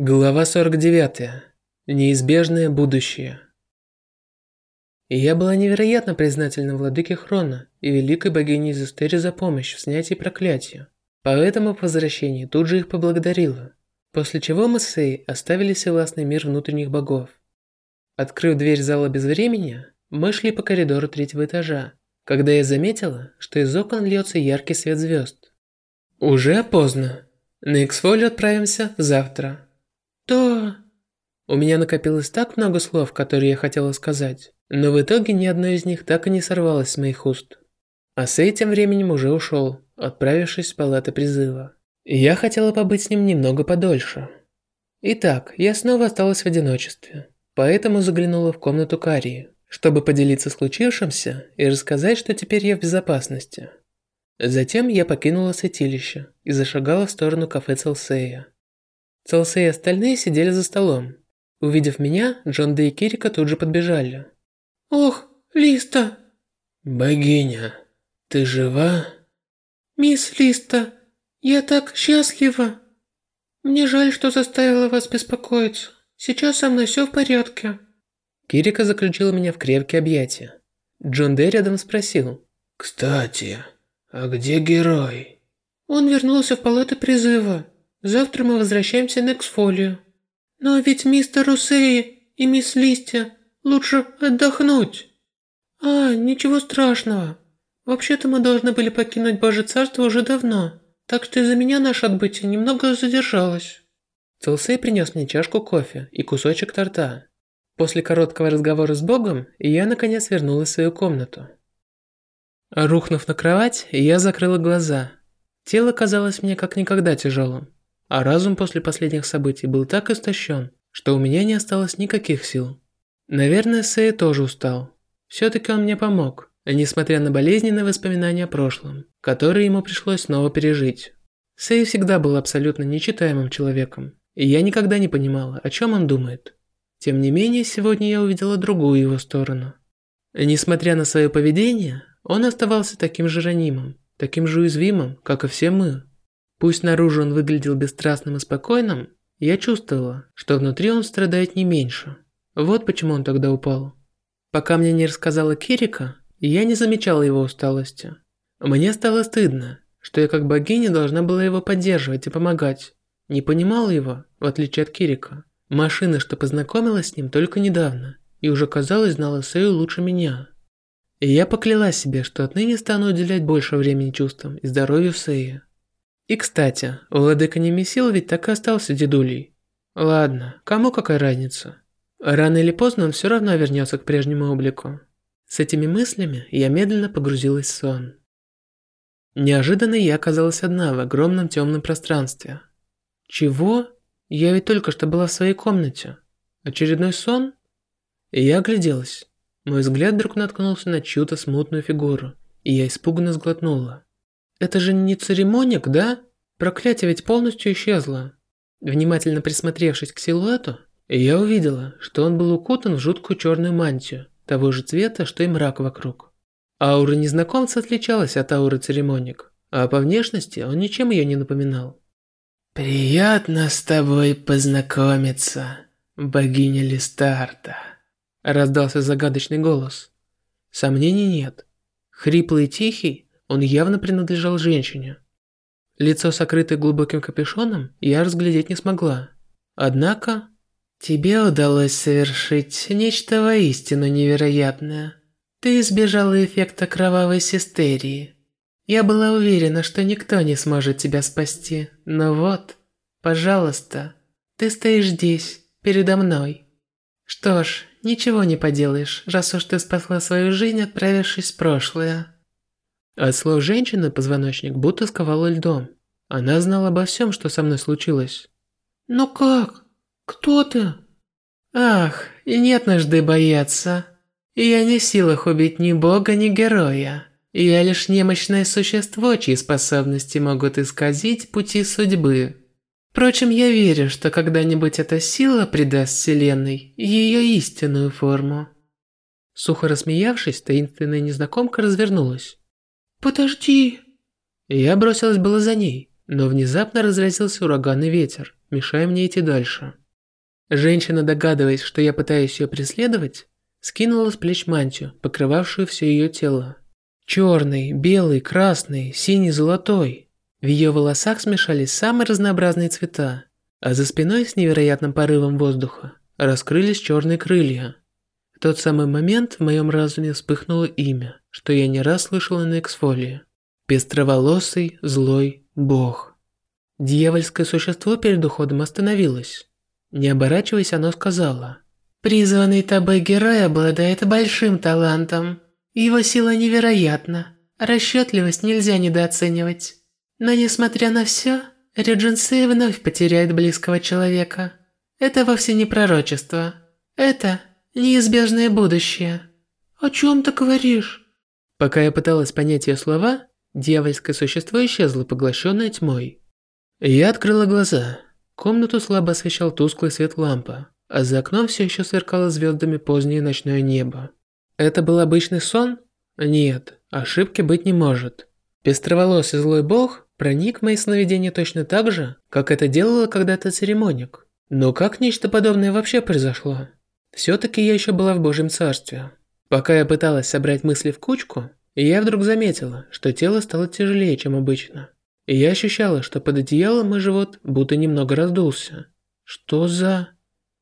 Глава 49. Неизбежное будущее. Я была невероятно признательна владыке Хрона и великой богине Зестери за помощь в снятии проклятия. Поэтому по возвращении тут же их поблагодарила. После чего мы с Сей оставили согласный мир внутренних богов. Открыв дверь зала без времени, мы шли по коридору третьего этажа, когда я заметила, что из окон льется яркий свет звезд. Уже поздно. На Эксфолию отправимся завтра. «Да...» У меня накопилось так много слов, которые я хотела сказать, но в итоге ни одно из них так и не сорвалось с моих уст. А Сей тем временем уже ушел, отправившись в палаты призыва. Я хотела побыть с ним немного подольше. Итак, я снова осталась в одиночестве, поэтому заглянула в комнату Карии, чтобы поделиться случившимся и рассказать, что теперь я в безопасности. Затем я покинула святилище и зашагала в сторону кафе Целсея. Целсей и остальные сидели за столом. Увидев меня, Джон Дэ и Кирика тут же подбежали. «Ох, Листа!» «Богиня, ты жива?» «Мисс Листа, я так счастлива! Мне жаль, что заставила вас беспокоиться. Сейчас со мной все в порядке». Кирика заключила меня в крепкие объятия. Джон Дэ рядом спросил. «Кстати, а где герой?» «Он вернулся в палату призыва. Завтра мы возвращаемся на Эксфолию. Но ведь мистер Русей и мисс Листья лучше отдохнуть. А, ничего страшного. Вообще-то мы должны были покинуть Божье Царство уже давно, так что из-за меня наше отбытие немного задержалось. Целсей принес мне чашку кофе и кусочек торта. После короткого разговора с Богом, я наконец вернулась в свою комнату. Рухнув на кровать, я закрыла глаза. Тело казалось мне как никогда тяжелым. А разум после последних событий был так истощен, что у меня не осталось никаких сил. Наверное, Сэй тоже устал. Все-таки он мне помог, несмотря на болезненные воспоминания о прошлом, которые ему пришлось снова пережить. Сэй всегда был абсолютно нечитаемым человеком, и я никогда не понимала, о чем он думает. Тем не менее, сегодня я увидела другую его сторону. Несмотря на свое поведение, он оставался таким же ранимым, таким же уязвимым, как и все мы. Пусть наружу он выглядел бесстрастным и спокойным, я чувствовала, что внутри он страдает не меньше. Вот почему он тогда упал. Пока мне не рассказала Кирика, я не замечала его усталости. Мне стало стыдно, что я как богиня должна была его поддерживать и помогать. Не понимала его, в отличие от Кирика. Машина, что познакомилась с ним только недавно, и уже казалось знала Сэю лучше меня. И я поклялась себе, что отныне стану уделять больше времени чувствам и здоровью Сэя. И кстати, владыка Немесил ведь так и остался дедулей. Ладно, кому какая разница? Рано или поздно он все равно вернется к прежнему облику. С этими мыслями я медленно погрузилась в сон. Неожиданно я оказалась одна в огромном темном пространстве. Чего? Я ведь только что была в своей комнате. Очередной сон? Я огляделась. Мой взгляд вдруг наткнулся на чью-то смутную фигуру, и я испуганно сглотнула. Это же не церемоник, да? Проклятие ведь полностью исчезло. Внимательно присмотревшись к силуэту, я увидела, что он был укутан в жуткую черную мантию, того же цвета, что и мрак вокруг. Аура незнакомца отличалась от ауры церемоник, а по внешности он ничем ее не напоминал. «Приятно с тобой познакомиться, богиня Листарта», раздался загадочный голос. Сомнений нет. Хриплый и тихий, он явно принадлежал женщине. Лицо, сокрытое глубоким капюшоном, я разглядеть не смогла. Однако... Тебе удалось совершить нечто воистину невероятное. Ты избежала эффекта кровавой сестерии. Я была уверена, что никто не сможет тебя спасти, но вот, пожалуйста, ты стоишь здесь, передо мной. Что ж, ничего не поделаешь, раз уж ты спасла свою жизнь, отправившись в прошлое. От слов женщины позвоночник будто сковало льдом. Она знала обо всем, что со мной случилось. «Но как? Кто ты?» «Ах, и нет нужды бояться. Я не в силах убить ни бога, ни героя. Я лишь немощное существо, чьи способности могут исказить пути судьбы. Впрочем, я верю, что когда-нибудь эта сила придаст Вселенной ее истинную форму». Сухо рассмеявшись, таинственная незнакомка развернулась. «Подожди!» Я бросилась было за ней, но внезапно разразился ураганный ветер, мешая мне идти дальше. Женщина, догадываясь, что я пытаюсь ее преследовать, скинула с плеч мантию, покрывавшую все ее тело. Черный, белый, красный, синий, золотой. В ее волосах смешались самые разнообразные цвета, а за спиной с невероятным порывом воздуха раскрылись черные крылья. В тот самый момент в моем разуме вспыхнуло имя, что я не раз слышала на эксфолии. Пестроволосый, злой бог. Дьявольское существо перед уходом остановилось. Не оборачиваясь, оно сказала. «Призванный тобой герой обладает большим талантом. Его сила невероятна. Расчетливость нельзя недооценивать. Но несмотря на все, Редженсей вновь потеряет близкого человека. Это вовсе не пророчество. Это неизбежное будущее». «О чем ты говоришь?» Пока я пыталась понять ее слова, дьявольское существо исчезло, поглощенное тьмой. Я открыла глаза. Комнату слабо освещал тусклый свет лампы, а за окном все еще сверкало звездами позднее ночное небо. Это был обычный сон? Нет, ошибки быть не может. Пестроволосый злой бог проник в мои сновидения точно так же, как это делала когда-то церемоник. Но как нечто подобное вообще произошло? Все-таки я еще была в Божьем Царстве. Пока я пыталась собрать мысли в кучку, я вдруг заметила, что тело стало тяжелее, чем обычно и я ощущала, что под одеялом мой живот будто немного раздулся. Что за...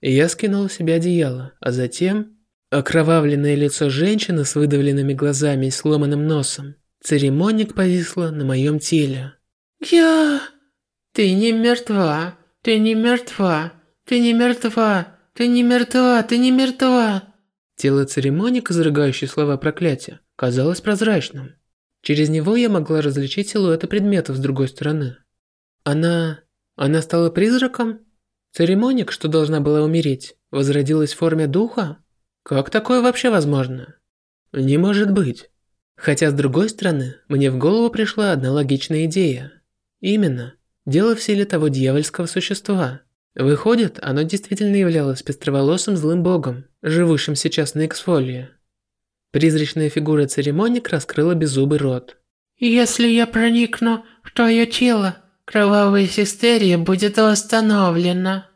Я скинула себе одеяло, а затем... Окровавленное лицо женщины с выдавленными глазами и сломанным носом. Церемоник повисло на моем теле. «Я...» «Ты не мертва, ты не мертва, ты не мертва, ты не мертва, ты не мертва!» Тело церемоник, изрыгающее слова проклятия, казалось прозрачным. Через него я могла различить силуэты предметов с другой стороны. Она... она стала призраком? Церемоник, что должна была умереть, возродилась в форме духа? Как такое вообще возможно? Не может быть. Хотя с другой стороны, мне в голову пришла одна логичная идея. Именно, дело в силе того дьявольского существа. Выходит, оно действительно являлось пестроволосым злым богом, живущим сейчас на Эксфолии. Призрачная фигура церемоник раскрыла беззубый рот. «Если я проникну в твое тело, кровавая хистерия будет восстановлена».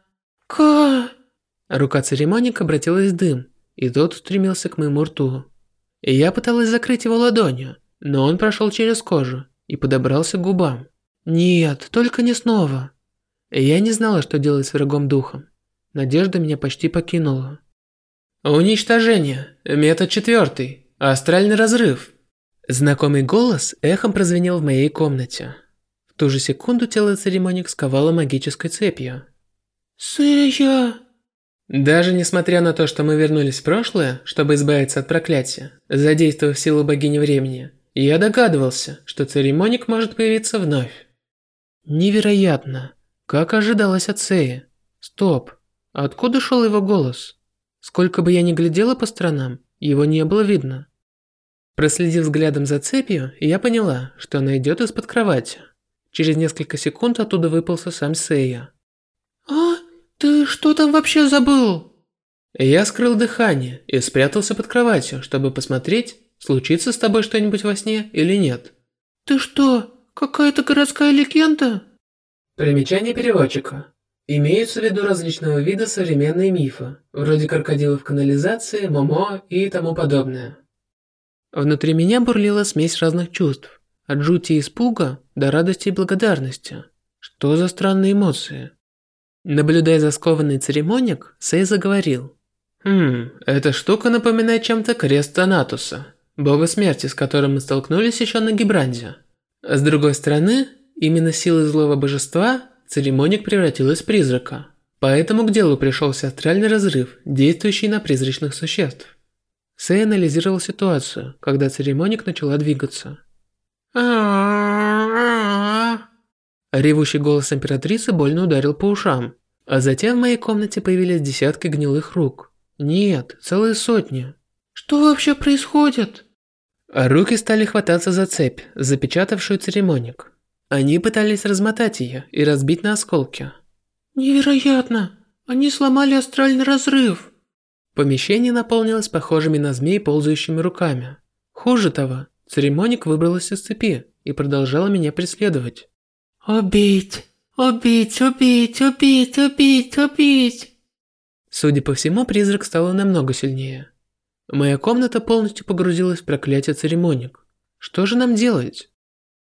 «Ка...» Рука церемоник обратилась в дым, и тот устремился к моему рту. Я пыталась закрыть его ладонью, но он прошел через кожу и подобрался к губам. Нет, только не снова. Я не знала, что делать с врагом духом. Надежда меня почти покинула. Уничтожение. Метод четвертый. Астральный разрыв. Знакомый голос эхом прозвенел в моей комнате. В ту же секунду тело церемоник сковало магической цепью. Сэя! Даже несмотря на то, что мы вернулись в прошлое, чтобы избавиться от проклятия, задействовав силу богини времени, я догадывался, что церемоник может появиться вновь. Невероятно. Как ожидалось от Сеи. Стоп. Откуда шел его голос? Сколько бы я ни глядела по сторонам, его не было видно. Проследив взглядом за цепью, я поняла, что она идет из-под кровати. Через несколько секунд оттуда выпался сам Сейя. «А, ты что там вообще забыл?» Я скрыл дыхание и спрятался под кроватью, чтобы посмотреть, случится с тобой что-нибудь во сне или нет. «Ты что, какая-то городская легенда?» Примечание переводчика. Имеются в виду различного вида современные мифы, вроде крокодилов в канализации, Момо и тому подобное. Внутри меня бурлила смесь разных чувств, от жути и испуга до радости и благодарности. Что за странные эмоции? Наблюдая за скованный церемоник, Сей заговорил. «Хм, эта штука напоминает чем-то крест Танатуса, бога смерти, с которым мы столкнулись еще на Гибранде. С другой стороны, именно силой злого божества Церемоник превратилась в призрака. Поэтому к делу пришелся астральный разрыв, действующий на призрачных существ. Сэй анализировал ситуацию, когда церемоник начала двигаться. Ревущий голос императрицы больно ударил по ушам. А затем в моей комнате появились десятки гнилых рук. Нет, целые сотни. Что вообще происходит? Руки стали хвататься за цепь, запечатавшую церемоник. Они пытались размотать ее и разбить на осколки. Невероятно! Они сломали астральный разрыв. Помещение наполнилось похожими на змей ползающими руками. Хуже того, церемоник выбралась из цепи и продолжала меня преследовать. «Убить! Убить, убить, убить, убить, убить. Судя по всему, призрак стал намного сильнее. Моя комната полностью погрузилась в проклятие церемоник. Что же нам делать?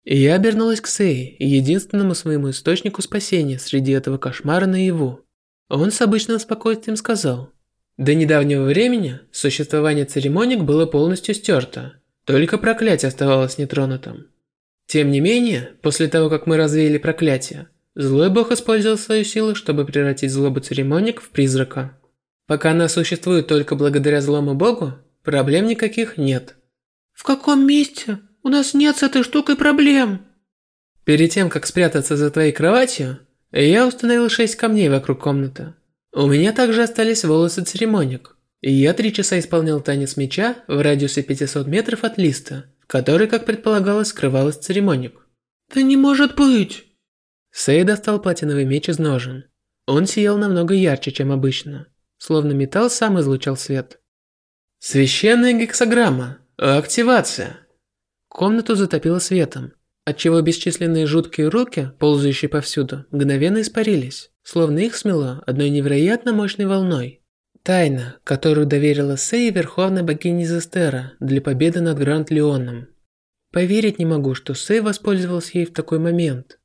Я обернулась к Сей, единственному своему источнику спасения среди этого кошмара наяву. Он с обычным спокойствием сказал. До недавнего времени существование церемоник было полностью стерто, только проклятие оставалось нетронутым. Тем не менее, после того, как мы развеяли проклятие, злой бог использовал свою силу, чтобы превратить злобу церемоник в призрака. Пока она существует только благодаря злому богу, проблем никаких нет. В каком месте? У нас нет с этой штукой проблем. Перед тем, как спрятаться за твоей кроватью, я установил шесть камней вокруг комнаты. У меня также остались волосы церемоник. И я три часа исполнял танец меча в радиусе 500 метров от листа, в который, как предполагалось, скрывалась церемоник. Да не может быть! Сэй достал платиновый меч из ножен. Он сиял намного ярче, чем обычно. Словно металл сам излучал свет. Священная гексограмма. Активация. Комнату затопило светом, отчего бесчисленные жуткие руки, ползающие повсюду, мгновенно испарились, словно их смело одной невероятно мощной волной. Тайна, которую доверила Сей Верховной Богине Зестера для победы над Гранд Леоном. Поверить не могу, что Сей воспользовался ей в такой момент.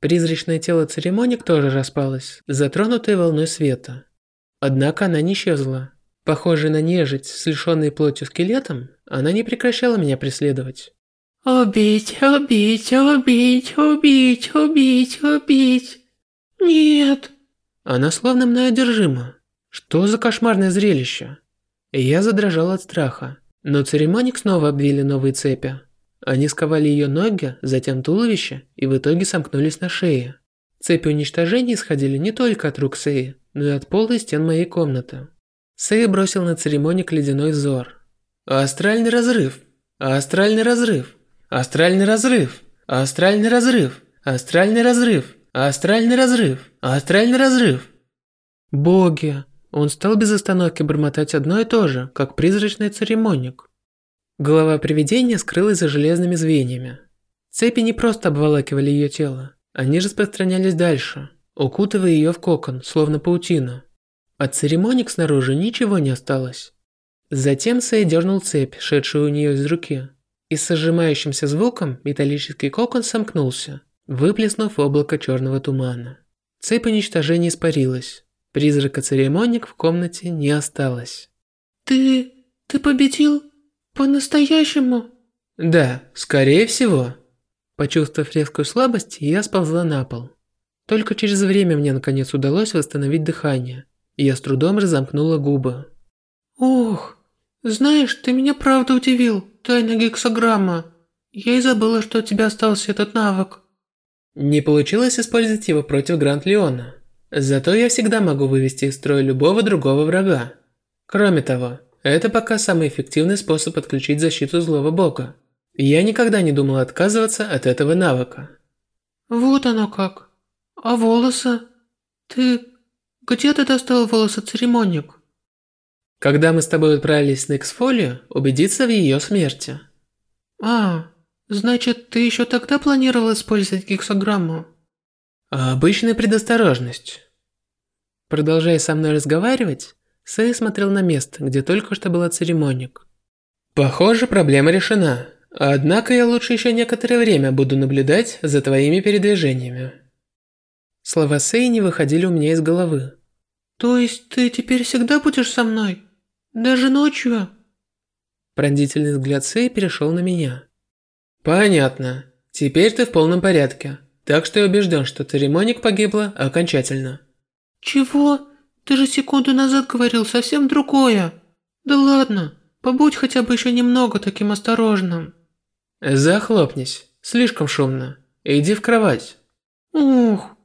Призрачное тело церемоник тоже распалось, затронутое волной света. Однако она не исчезла. Похожая на нежить с лишенной плотью скелетом, она не прекращала меня преследовать. «Убить, убить, убить, убить, убить, убить!» «Нет!» Она словно мной одержима. Что за кошмарное зрелище? Я задрожал от страха. Но церемоник снова обвили новые цепи. Они сковали ее ноги, затем туловище и в итоге сомкнулись на шее. Цепи уничтожения исходили не только от рук Сеи, но и от пола и стен моей комнаты. Сэй бросил на церемоник ледяной взор. Астральный разрыв. Астральный разрыв. Астральный разрыв. Астральный разрыв. Астральный разрыв. Астральный разрыв. Астральный разрыв. Боги. Он стал без остановки бормотать одно и то же, как призрачный церемоник. Голова привидения скрылась за железными звеньями. Цепи не просто обволакивали ее тело, они распространялись дальше, укутывая ее в кокон, словно паутину. От церемоник снаружи ничего не осталось. Затем Сэй дернул цепь, шедшую у нее из руки. И с сжимающимся звуком металлический кокон сомкнулся, выплеснув облако черного тумана. Цепь уничтожения испарилась. Призрака церемоник в комнате не осталось. «Ты... ты победил? По-настоящему?» «Да, скорее всего». Почувствовав резкую слабость, я сползла на пол. Только через время мне наконец удалось восстановить дыхание, я с трудом разомкнула губы. «Ох, знаешь, ты меня правда удивил, тайна гексограмма. Я и забыла, что у тебя остался этот навык. Не получилось использовать его против Гранд Леона. Зато я всегда могу вывести из строя любого другого врага. Кроме того, это пока самый эффективный способ отключить защиту злого бога. Я никогда не думал отказываться от этого навыка. Вот оно как. А волосы? Ты... Где ты достал волосы церемоник? Когда мы с тобой отправились на Эксфолию, убедиться в ее смерти. А, значит, ты еще тогда планировал использовать гексограмму? Обычная предосторожность. Продолжая со мной разговаривать, Сэй смотрел на место, где только что была церемоник. Похоже, проблема решена. Однако я лучше еще некоторое время буду наблюдать за твоими передвижениями. Слова Сэй не выходили у меня из головы. То есть ты теперь всегда будешь со мной? Даже ночью?» Пронзительный взгляд Сэй перешел на меня. «Понятно. Теперь ты в полном порядке. Так что я убежден, что церемоник погибла окончательно». «Чего? Ты же секунду назад говорил совсем другое. Да ладно, побудь хотя бы еще немного таким осторожным». «Захлопнись. Слишком шумно. Иди в кровать». «Ух».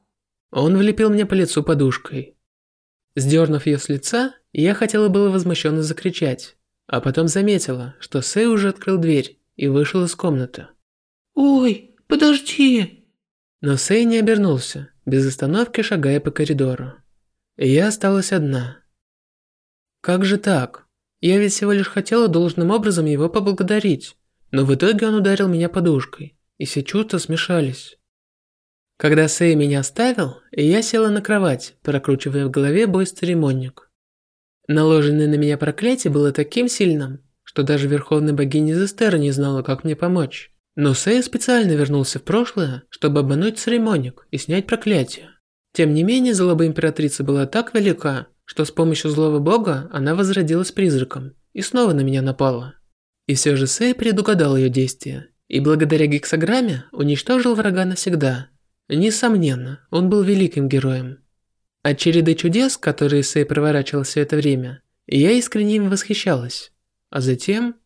Он влепил мне по лицу подушкой. Сдернув ее с лица, я хотела было возмущенно закричать, а потом заметила, что Сэй уже открыл дверь и вышел из комнаты. «Ой, подожди!» Но Сэй не обернулся, без остановки шагая по коридору. И я осталась одна. Как же так? Я ведь всего лишь хотела должным образом его поблагодарить, но в итоге он ударил меня подушкой, и все чувства смешались. Когда Сэй меня оставил, я села на кровать, прокручивая в голове бой-церемонник. Наложенное на меня проклятие было таким сильным, что даже Верховная Богиня Зестера не знала, как мне помочь. Но Сэй специально вернулся в прошлое, чтобы обмануть церемоник и снять проклятие. Тем не менее, злоба императрицы была так велика, что с помощью злого бога она возродилась призраком и снова на меня напала. И все же Сэй предугадал ее действия, и благодаря гексограмме уничтожил врага навсегда. Несомненно, он был великим героем. От череды чудес, которые Сэй проворачивал все это время, я искренне им восхищалась. А затем...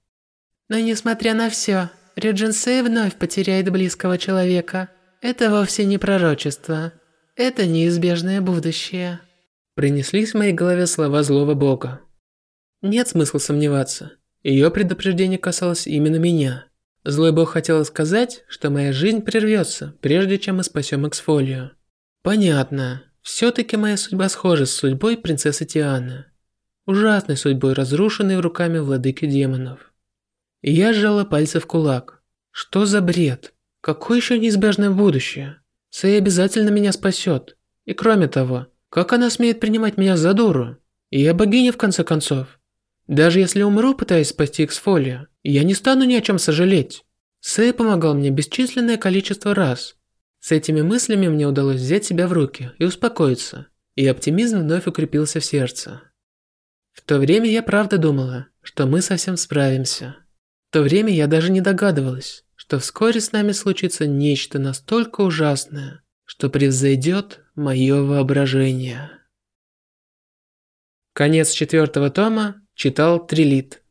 Но несмотря на все, Рюджин Сэй вновь потеряет близкого человека. Это вовсе не пророчество. Это неизбежное будущее. Принеслись в моей голове слова злого бога. Нет смысла сомневаться. Ее предупреждение касалось именно меня. Злой бог хотел сказать, что моя жизнь прервется, прежде чем мы спасем Эксфолию. Понятно. Все-таки моя судьба схожа с судьбой принцессы Тианы. Ужасной судьбой, разрушенной руками владыки демонов. Я сжала пальцы в кулак. Что за бред? Какое еще неизбежное будущее? Сэй обязательно меня спасет. И кроме того, как она смеет принимать меня за дуру? Я богиня в конце концов. Даже если умру, пытаясь спасти Эксфолию, я не стану ни о чем сожалеть. Сэй помогал мне бесчисленное количество раз. С этими мыслями мне удалось взять себя в руки и успокоиться, и оптимизм вновь укрепился в сердце. В то время я правда думала, что мы совсем справимся. В то время я даже не догадывалась, что вскоре с нами случится нечто настолько ужасное, что превзойдет мое воображение. Конец четвертого тома читал Трилит.